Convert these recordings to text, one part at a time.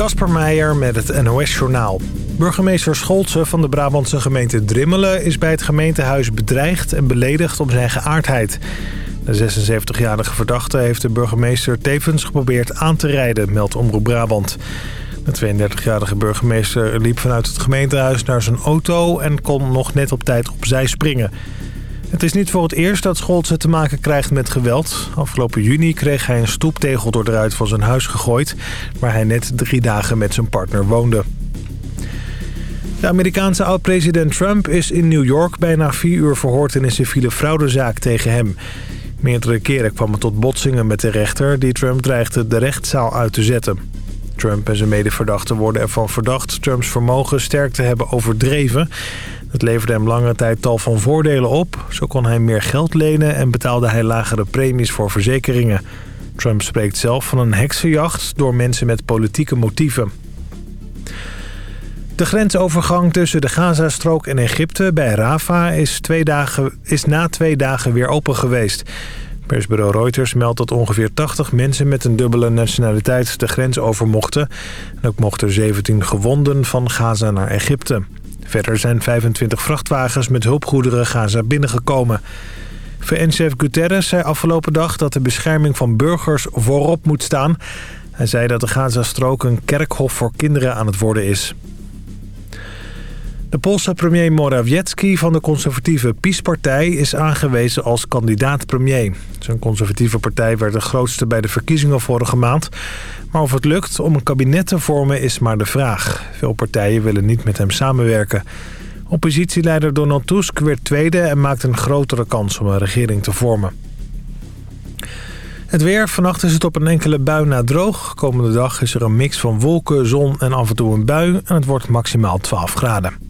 Kasper Meijer met het NOS-journaal. Burgemeester Scholtse van de Brabantse gemeente Drimmelen... is bij het gemeentehuis bedreigd en beledigd om zijn geaardheid. De 76-jarige verdachte heeft de burgemeester tevens geprobeerd aan te rijden... meldt Omroep Brabant. De 32-jarige burgemeester liep vanuit het gemeentehuis naar zijn auto... en kon nog net op tijd opzij springen... Het is niet voor het eerst dat Scholze te maken krijgt met geweld. Afgelopen juni kreeg hij een stoeptegel door eruit van zijn huis gegooid... waar hij net drie dagen met zijn partner woonde. De Amerikaanse oud-president Trump is in New York bijna vier uur verhoord in een civiele fraudezaak tegen hem. Meerdere keren kwam het tot botsingen met de rechter die Trump dreigde de rechtszaal uit te zetten. Trump en zijn medeverdachten worden ervan verdacht Trumps vermogen sterk te hebben overdreven. Het leverde hem lange tijd tal van voordelen op. Zo kon hij meer geld lenen en betaalde hij lagere premies voor verzekeringen. Trump spreekt zelf van een heksenjacht door mensen met politieke motieven. De grensovergang tussen de Gazastrook en Egypte bij Rafah is, twee dagen, is na twee dagen weer open geweest. Persbureau Reuters meldt dat ongeveer 80 mensen met een dubbele nationaliteit de grens over mochten. En ook mochten 17 gewonden van Gaza naar Egypte. Verder zijn 25 vrachtwagens met hulpgoederen Gaza binnengekomen. VN-chef Guterres zei afgelopen dag dat de bescherming van burgers voorop moet staan. Hij zei dat de Gazastrook een kerkhof voor kinderen aan het worden is. De Poolse premier Morawiecki van de conservatieve PiS-partij is aangewezen als kandidaat-premier. Zijn conservatieve partij werd de grootste bij de verkiezingen vorige maand. Maar of het lukt om een kabinet te vormen is maar de vraag. Veel partijen willen niet met hem samenwerken. Oppositieleider Donald Tusk werd tweede en maakt een grotere kans om een regering te vormen. Het weer. Vannacht is het op een enkele bui na droog. Komende dag is er een mix van wolken, zon en af en toe een bui. En het wordt maximaal 12 graden.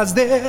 has de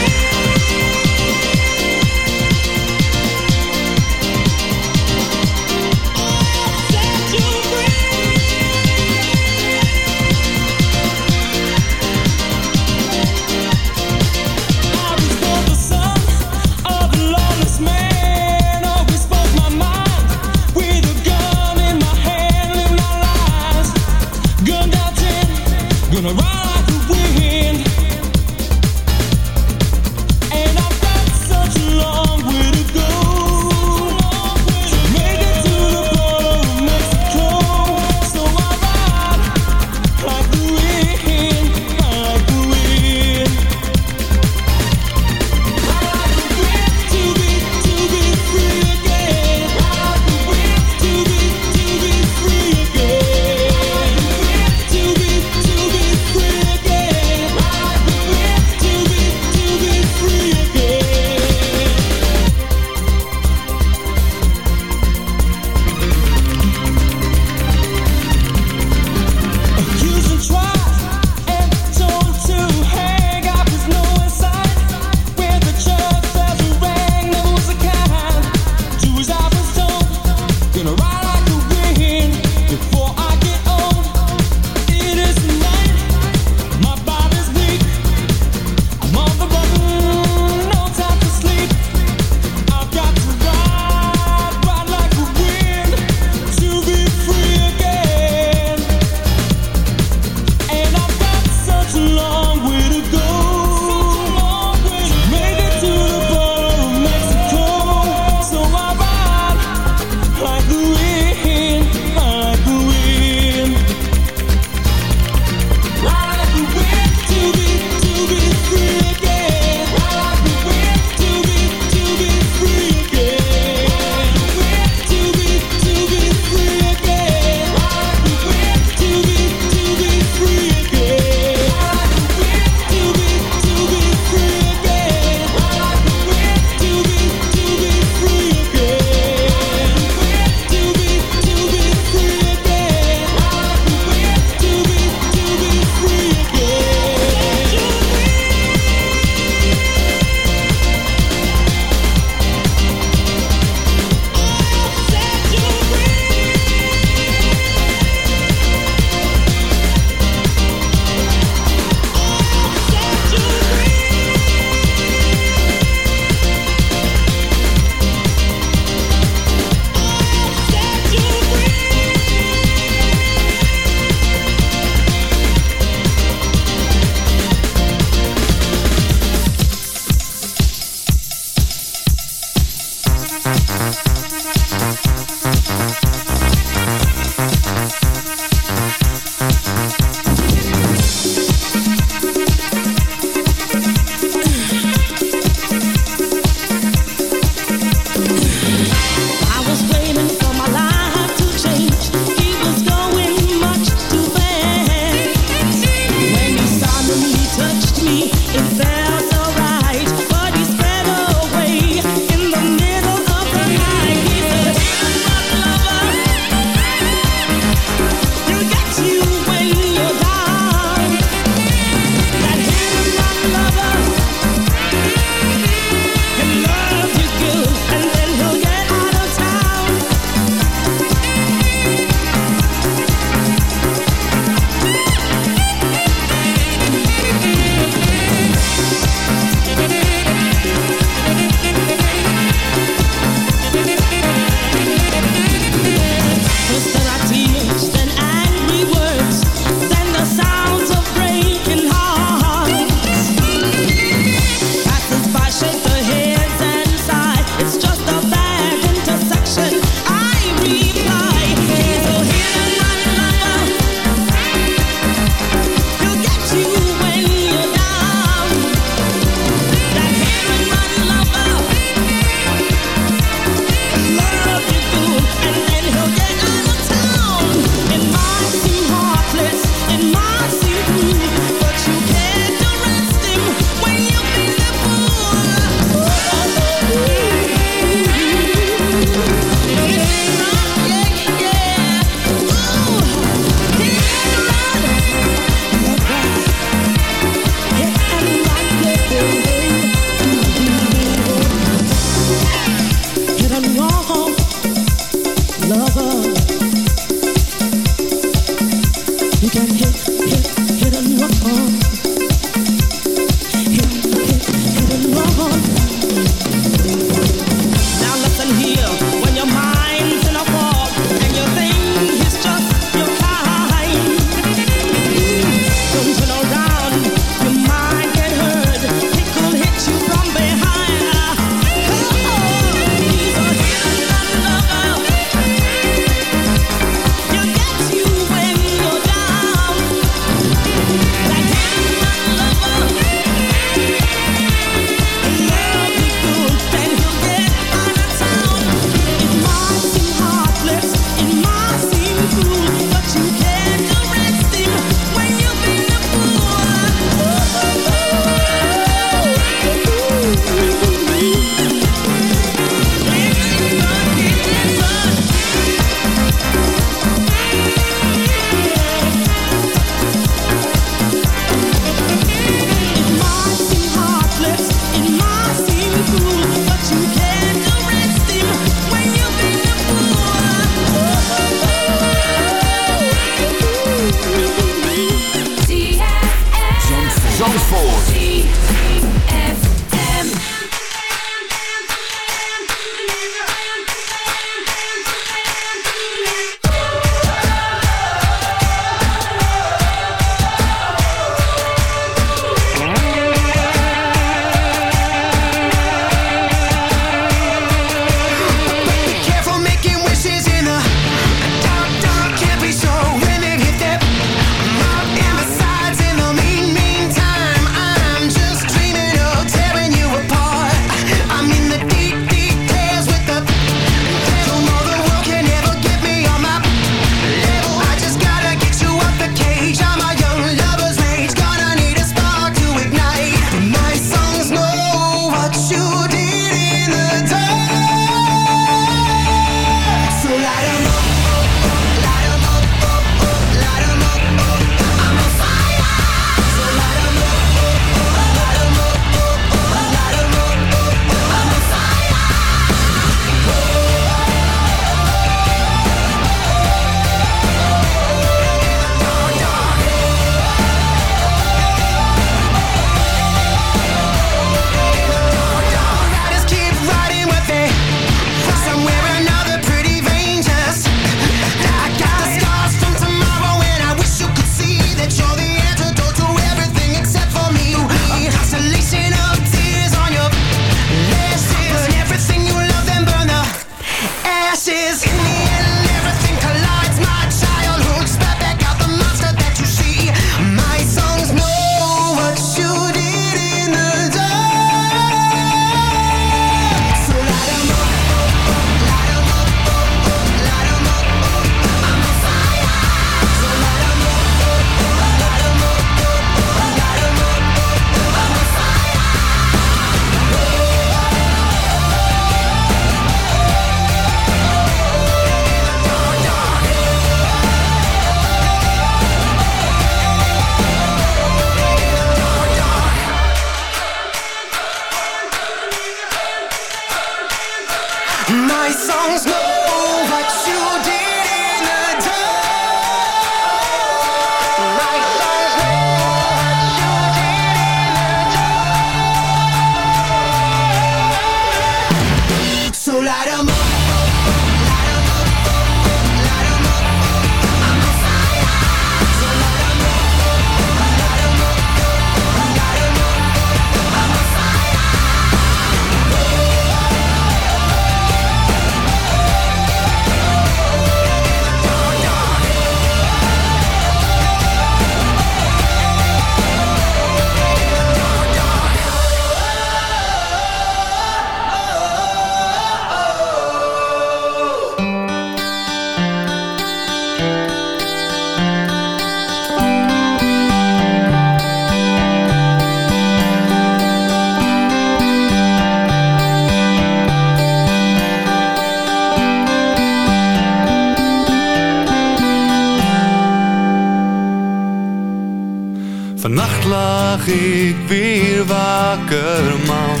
sterker man.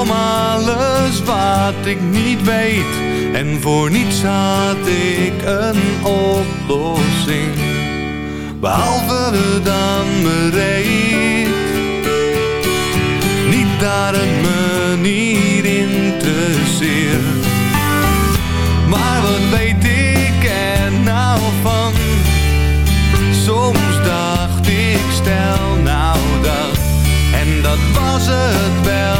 Om alles wat ik niet weet en voor niets had ik een oplossing. Behalve dan bereid, niet daar het menier in te interesseert. Maar wat weet als het wel.